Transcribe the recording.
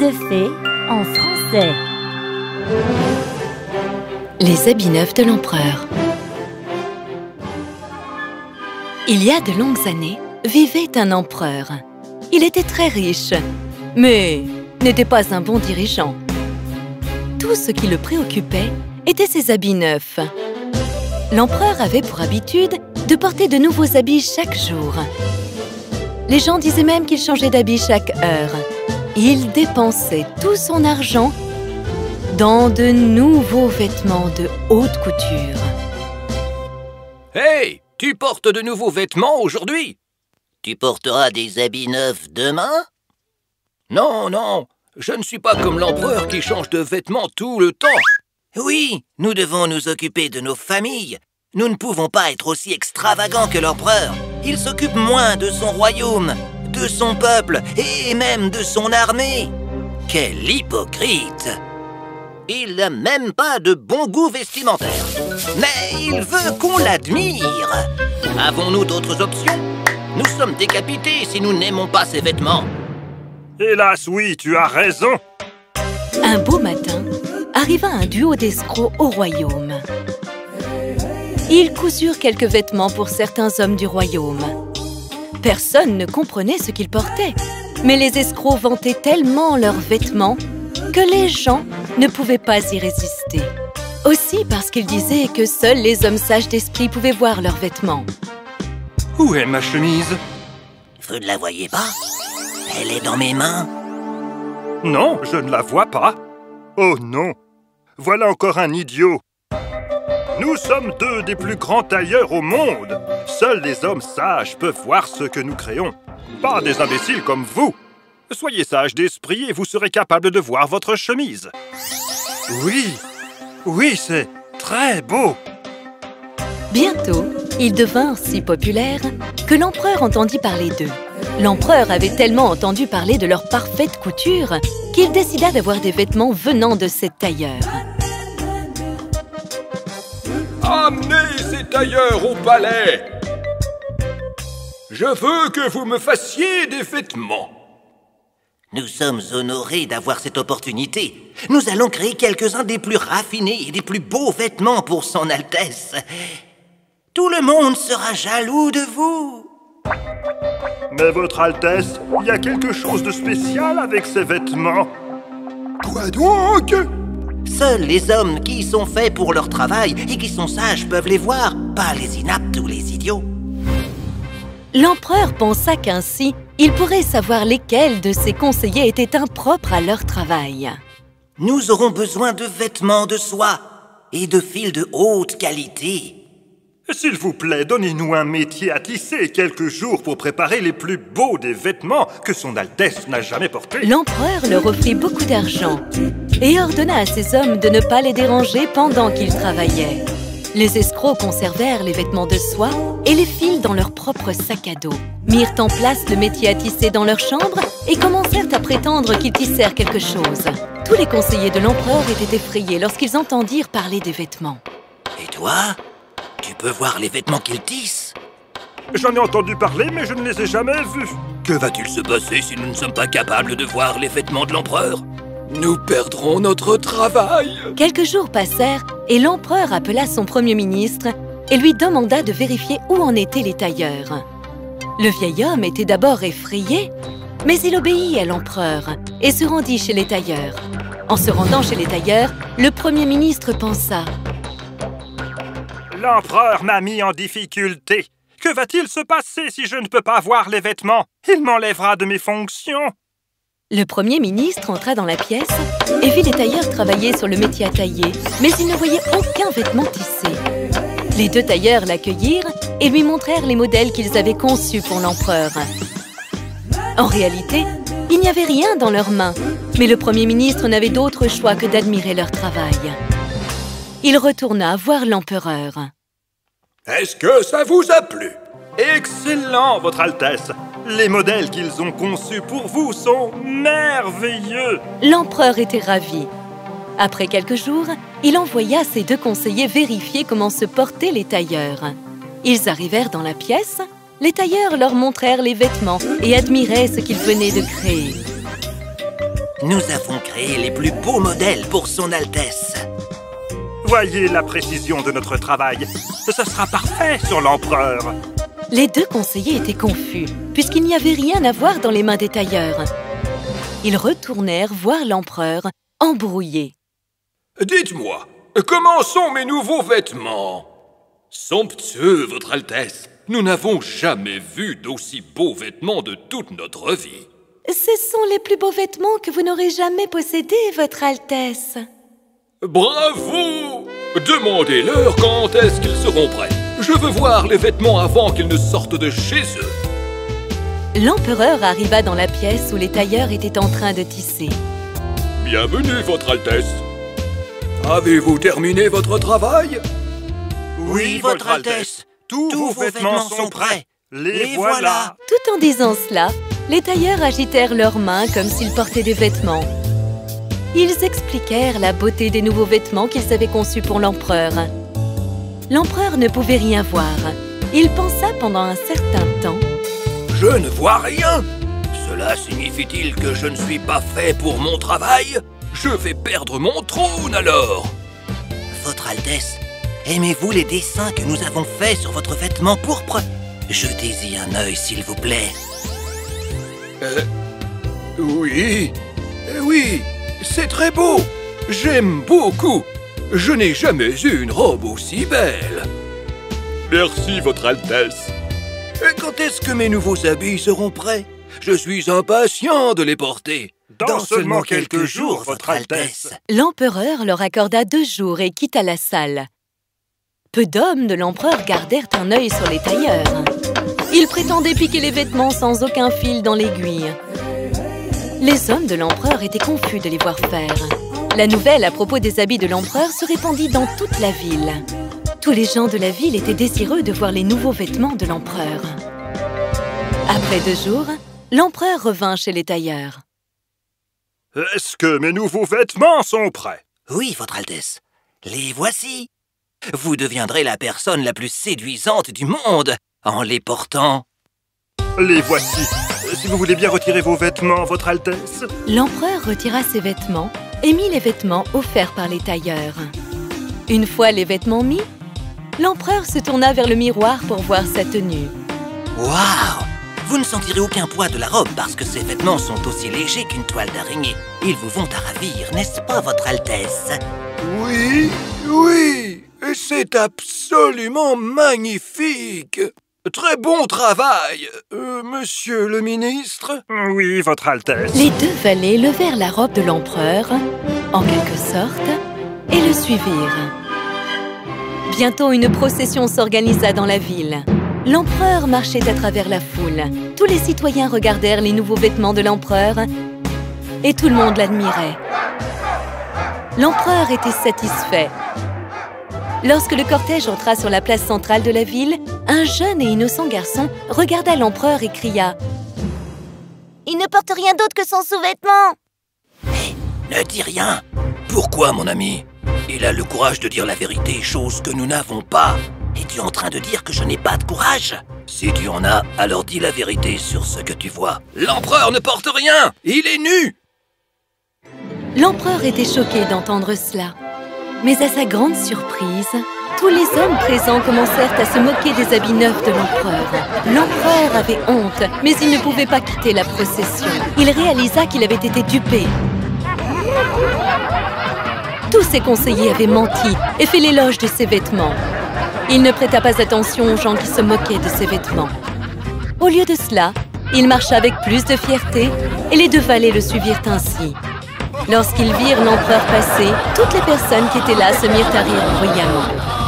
de fées en français. Les habits neufs de l'empereur. Il y a de longues années, vivait un empereur. Il était très riche, mais n'était pas un bon dirigeant. Tout ce qui le préoccupait était ses habits neufs. L'empereur avait pour habitude de porter de nouveaux habits chaque jour. Les gens disaient même qu'il changeait d'habit chaque heure. Il dépensait tout son argent dans de nouveaux vêtements de haute couture. Hey Tu portes de nouveaux vêtements aujourd'hui? Tu porteras des habits neufs demain? Non, non Je ne suis pas comme l'empereur qui change de vêtements tout le temps Oui, nous devons nous occuper de nos familles. Nous ne pouvons pas être aussi extravagants que l'empereur. Il s'occupe moins de son royaume, de son peuple et même de son armée. Quel hypocrite Il n'a même pas de bon goût vestimentaire. Mais il veut qu'on l'admire. Avons-nous d'autres options? Nous sommes décapités si nous n'aimons pas ses vêtements. Hélas, oui, tu as raison. Un beau matin, arriva un duo d'escrocs au royaume. Ils cousurent quelques vêtements pour certains hommes du royaume. Personne ne comprenait ce qu'ils portaient, mais les escrocs vantaient tellement leurs vêtements que les gens ne pouvaient pas y résister. Aussi parce qu'ils disaient que seuls les hommes sages d'esprit pouvaient voir leurs vêtements. Où est ma chemise? Vous ne la voyez pas? Elle est dans mes mains. Non, je ne la vois pas. Oh non Voilà encore un idiot Nous sommes deux des plus grands tailleurs au monde Seuls les hommes sages peuvent voir ce que nous créons. Pas des imbéciles comme vous Soyez sages d'esprit et vous serez capable de voir votre chemise. Oui Oui, c'est très beau Bientôt, ils devinrent si populaires que l'empereur entendit parler d'eux. L'empereur avait tellement entendu parler de leur parfaite couture qu'il décida d'avoir des vêtements venant de ces tailleurs. Amenez ces tailleurs au palais Je veux que vous me fassiez des vêtements Nous sommes honorés d'avoir cette opportunité. Nous allons créer quelques-uns des plus raffinés et des plus beaux vêtements pour son Altesse. Tout le monde sera jaloux de vous. Mais votre Altesse, il y a quelque chose de spécial avec ces vêtements. Quoi donc? Seuls les hommes qui y sont faits pour leur travail et qui sont sages peuvent les voir, pas les inaptes ou les idiots. L'empereur pensa qu'ainsi, il pourrait savoir lesquels de ses conseillers étaient impropres à leur travail. Nous aurons besoin de vêtements de soie et de fils de haute qualité. S'il vous plaît, donnez-nous un métier à tisser quelques jours pour préparer les plus beaux des vêtements que son Altesse n'a jamais portés. L'empereur leur offrit beaucoup d'argent et ordonna à ses hommes de ne pas les déranger pendant qu'ils travaillaient. Les escrocs conservèrent les vêtements de soie et les fils dans leur propre sac à dos, mirent en place le métier à tisser dans leur chambre et commencèrent à prétendre qu'ils tissèrent quelque chose. Tous les conseillers de l'empereur étaient effrayés lorsqu'ils entendirent parler des vêtements. Et toi Tu peux voir les vêtements qu'ils tissent J'en ai entendu parler, mais je ne les ai jamais vus. Que va-t-il se passer si nous ne sommes pas capables de voir les vêtements de l'empereur? Nous perdrons notre travail Quelques jours passèrent et l'empereur appela son premier ministre et lui demanda de vérifier où en étaient les tailleurs. Le vieil homme était d'abord effrayé, mais il obéit à l'empereur et se rendit chez les tailleurs. En se rendant chez les tailleurs, le premier ministre pensa L'empereur m'a mis en difficulté. Que va-t-il se passer si je ne peux pas voir les vêtements? Il m'enlèvera de mes fonctions. Le Premier ministre entra dans la pièce et vit les tailleurs travailler sur le métier à tailler, mais il ne voyait aucun vêtement tissé. Les deux tailleurs l'accueillirent et lui montrèrent les modèles qu'ils avaient conçus pour l'empereur. En réalité, il n'y avait rien dans leurs mains, mais le Premier ministre n'avait d'autre choix que d'admirer leur travail. Il retourna voir l'empereur. Est-ce que ça vous a plu? Excellent, Votre Altesse Les modèles qu'ils ont conçus pour vous sont merveilleux L'empereur était ravi. Après quelques jours, il envoya ses deux conseillers vérifier comment se portaient les tailleurs. Ils arrivèrent dans la pièce, les tailleurs leur montrèrent les vêtements et admiraient ce qu'ils venaient de créer. Nous avons créé les plus beaux modèles pour son Altesse. Voyez la précision de notre travail. Ce sera parfait sur l'empereur. Les deux conseillers étaient confus, puisqu'il n'y avait rien à voir dans les mains des tailleurs. Ils retournèrent voir l'empereur, embrouillé. Dites-moi, comment sont mes nouveaux vêtements? Somptueux, Votre Altesse Nous n'avons jamais vu d'aussi beaux vêtements de toute notre vie. Ce sont les plus beaux vêtements que vous n'aurez jamais possédés, Votre Altesse. Bravo Demandez-leur quand est-ce qu'ils seront prêts. Je veux voir les vêtements avant qu'ils ne sortent de chez eux. L'empereur arriva dans la pièce où les tailleurs étaient en train de tisser. Bienvenue, Votre Altesse. Avez-vous terminé votre travail? Oui, Votre Altesse. Tous, vos vêtements sont prêts. Les, voilà. Tout en disant cela, les tailleurs agitèrent leurs mains comme s'ils portaient des vêtements. Ils expliquèrent la beauté des nouveaux vêtements qu'ils avaient conçus pour l'empereur. L'empereur ne pouvait rien voir. Il pensa pendant un certain temps. Je ne vois rien. Cela signifie-t-il que je ne suis pas fait pour mon travail? Je vais perdre mon trône alors Votre Altesse, aimez-vous les dessins que nous avons faits sur votre vêtement pourpre? Jetez-y un œil, s'il vous plaît. Euh, oui, euh, oui, c'est très beau. J'aime beaucoup. Je n'ai jamais eu une robe aussi belle. Merci, Votre Altesse. Et quand est-ce que mes nouveaux habits seront prêts? Je suis impatient de les porter. Dans, seulement quelques jours, Votre Altesse. L'empereur leur accorda deux jours et quitta la salle. Peu d'hommes de l'empereur gardèrent un œil sur les tailleurs. Ils prétendaient piquer les vêtements sans aucun fil dans l'aiguille. Les hommes de l'empereur étaient confus de les voir faire. La nouvelle à propos des habits de l'empereur se répandit dans toute la ville. Tous les gens de la ville étaient désireux de voir les nouveaux vêtements de l'empereur. Après deux jours, l'empereur revint chez les tailleurs. Est-ce que mes nouveaux vêtements sont prêts? Oui, Votre Altesse. Les voici. Vous deviendrez la personne la plus séduisante du monde en les portant. Les voici. Si vous voulez bien retirer vos vêtements, Votre Altesse. L'empereur retira ses vêtements et mit les vêtements offerts par les tailleurs. Une fois les vêtements mis, l'empereur se tourna vers le miroir pour voir sa tenue. Waouh Vous ne sentirez aucun poids de la robe parce que ces vêtements sont aussi légers qu'une toile d'araignée. Ils vous vont à ravir, n'est-ce pas, Votre Altesse? Oui, oui, c'est absolument magnifique. Très bon travail, euh, monsieur le ministre. Oui, Votre Altesse. Les deux valets levèrent la robe de l'empereur, en quelque sorte, et le suivirent. Bientôt, une procession s'organisa dans la ville. L'empereur marchait à travers la foule. Tous les citoyens regardèrent les nouveaux vêtements de l'empereur et tout le monde l'admirait. L'empereur était satisfait. Lorsque le cortège entra sur la place centrale de la ville, un jeune et innocent garçon regarda l'empereur et cria « Il ne porte rien d'autre que son sous-vêtement !» Ne dis rien Pourquoi, mon ami? Il a le courage de dire la vérité, chose que nous n'avons pas. Es-tu en train de dire que je n'ai pas de courage? Si tu en as, alors dis la vérité sur ce que tu vois. L'empereur ne porte rien Il est nu L'empereur était choqué d'entendre cela. Mais à sa grande surprise, tous les hommes présents commencèrent à se moquer des habits neufs de l'empereur. L'empereur avait honte, mais il ne pouvait pas quitter la procession. Il réalisa qu'il avait été dupé. Tous ses conseillers avaient menti et fait l'éloge de ses vêtements. Il ne prêta pas attention aux gens qui se moquaient de ses vêtements. Au lieu de cela, il marcha avec plus de fierté et les deux valets le suivirent ainsi. Lorsqu'ils virent l'empereur passer, toutes les personnes qui étaient là se mirent à rire bruyamment.